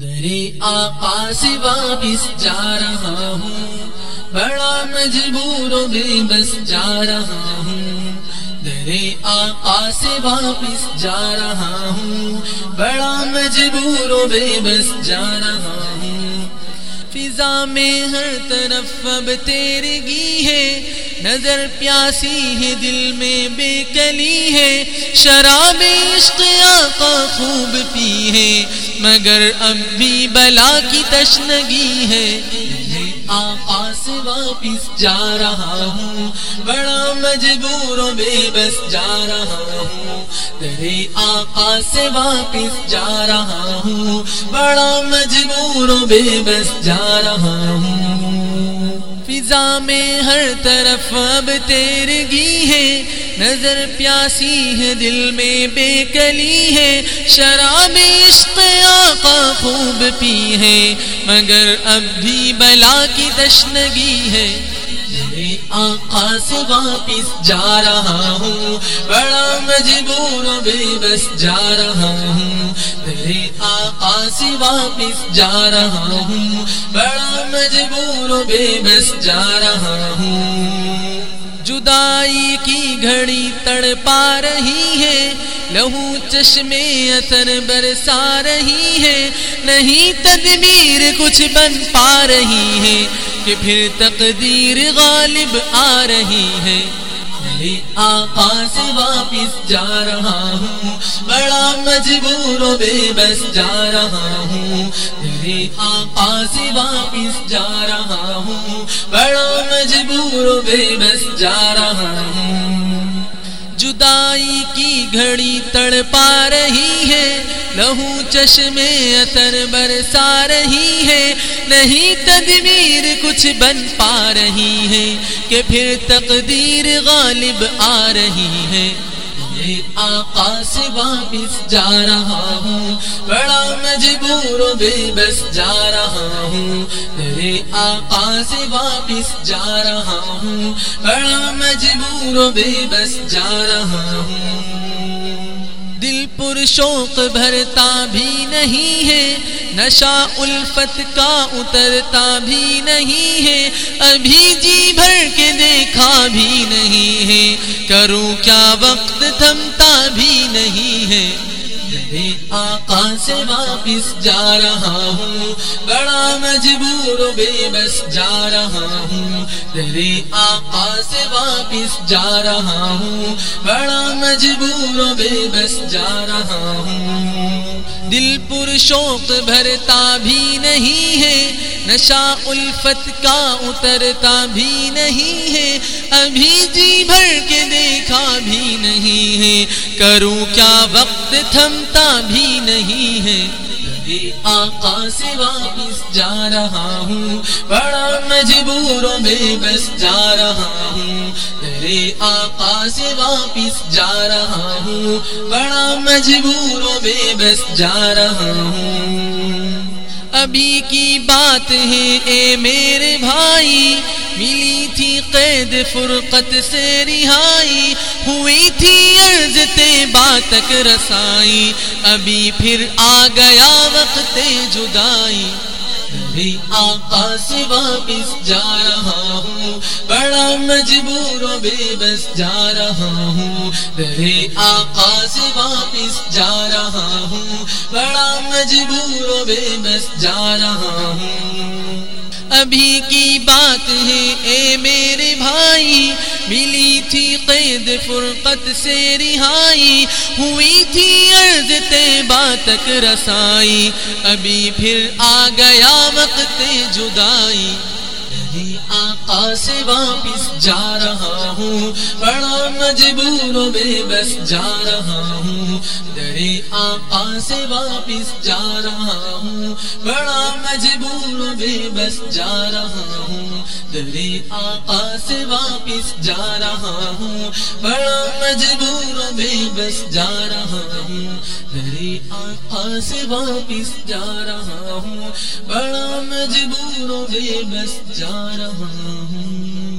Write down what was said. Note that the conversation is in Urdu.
درے آقا سے واپس جا رہا ہوں؟ بڑا مجبور و بے بس جا رہا ہوں۔ درے آقا سے واپس جا رہا ہوں؟ بڑا مجبور و بے بس جا رہا ہوں۔ فضا میں ہر طرف اب تیرگی ہے۔ نظر پیاسی ہے، دل میں بے کلی ہے۔ شراب عشق آقا خوب پی ہے۔ مگر اب بھی بلا کی تشنگی ہے۔ آقا سے واپس جا رہا ہوں۔ بڑا مجبور و بے بس جا رہا ہوں۔ تیرے آقا سے واپس جا رہا ہوں۔ بڑا مجبور و بے بس جا رہا ہوں۔ فضا میں ہر طرف اب تیرگی ہے۔ نظر پیاسی ہے، دل میں بے کلی ہے۔ شراب عشق آقا خوب پی ہے، مگر اب بھی بلا کی تشنگی ہے۔ میرے آقا سے واپس جا رہا ہوں، بڑا مجبور و بے بس جا رہا ہوں۔ میرے آقا سے واپس جا رہا ہوں، بڑا مجبور و بے بس جا رہا ہوں۔ جدائی کی گھڑی تڑ پا رہی ہے۔ لہو چشمے اثر برسا رہی ہے۔ نہیں تدبیر کچھ بن پا رہی ہے کہ پھر تقدیر غالب آ رہی ہے۔ میرے آقا سے واپس جا رہا ہوں۔ بڑا مجبور و بے بس جا رہا ہوں۔ میرے آقا سے واپس جا رہا ہوں۔ بڑا مجبور بے بس جا رہا ہوں جدائی کی گھڑی تڑ پا رہی ہے۔ لہو چشمے اثر برسا رہی ہے۔ نہیں تدبیر کچھ بن پا رہی ہے کہ پھر تقدیر غالب آ رہی ہے۔ میرے آقا سے واپس جا رہا ہوں۔ بڑا مجبور و بے بس جا رہا ہوں۔ میرے آقا سے واپس جا رہا ہوں۔ بڑا مجبور و بے بس جا رہا ہوں۔ دل پر شوق بھرتا بھی نہیں ہے۔ نشا الفت کا اترتا بھی نہیں ہے۔ ابھی جی بھر کے دیکھا بھی نہیں ہے۔ کروں کیا وقت تھمتا بھی نہیں ہے۔ میرے آقا سے واپس جا رہا ہوں، بڑا مجبور و بے بس جا رہا ہوں۔ تیرے آقا سے واپس جا رہا ہوں، بڑا مجبور و بے بس جا رہا ہوں۔ دل پر شوق بھرتا بھی نہیں ہے نشا الفت کا اترتا بھی نہیں ہے، ابھی جی بھر کے دیکھا بھی نہیں ہے۔ کروں کیا وقت تھمتا بھی نہیں ہے۔ آقا سے واپس جا رہا ہوں۔ بڑا مجبور بے بس جا رہا ہوں۔ میرے آقا سے واپس جا رہا ہوں۔ بڑا مجبور بے بس جا رہا ہوں۔ ابھی کی بات ہے، اے میرے بھائی۔ ملی تھی قید فرقت سے رہائی، ہوئی تھی عرض تے باتک رسائی۔ ابھی پھر آ گیا وقت جدائی۔ میرے آقا سے واپس جا رہا ہوں۔ بڑا مجبور و بے بس جا رہا ہوں۔ میرے آقا سے واپس جا رہا ہوں۔ بڑا مجبور و بے بس جا رہا ہوں۔ ابھی کی بات ہے، اے میرے بھائی ملی تھی قید فرقت سے رہائی، ہوئی تھی عرض تے باتک رسائی۔ ابھی پھر آ گیا وقت جدائی۔ میرے آقا سے واپس جا رہا ہوں، بڑا مجبور و بے بس جا رہا ہوں۔ درے آقا سے واپس جا رہا ہوں، بڑا مجبور و بے بس جا رہا ہوں۔ درے آقا سے واپس جا رہا ہوں، بڑا مجبور و بے بس جا رہا ہوں۔ درے آقا سے واپس جا رہا ہوں، بڑا مجبور و بے بس جا رہا ہوں۔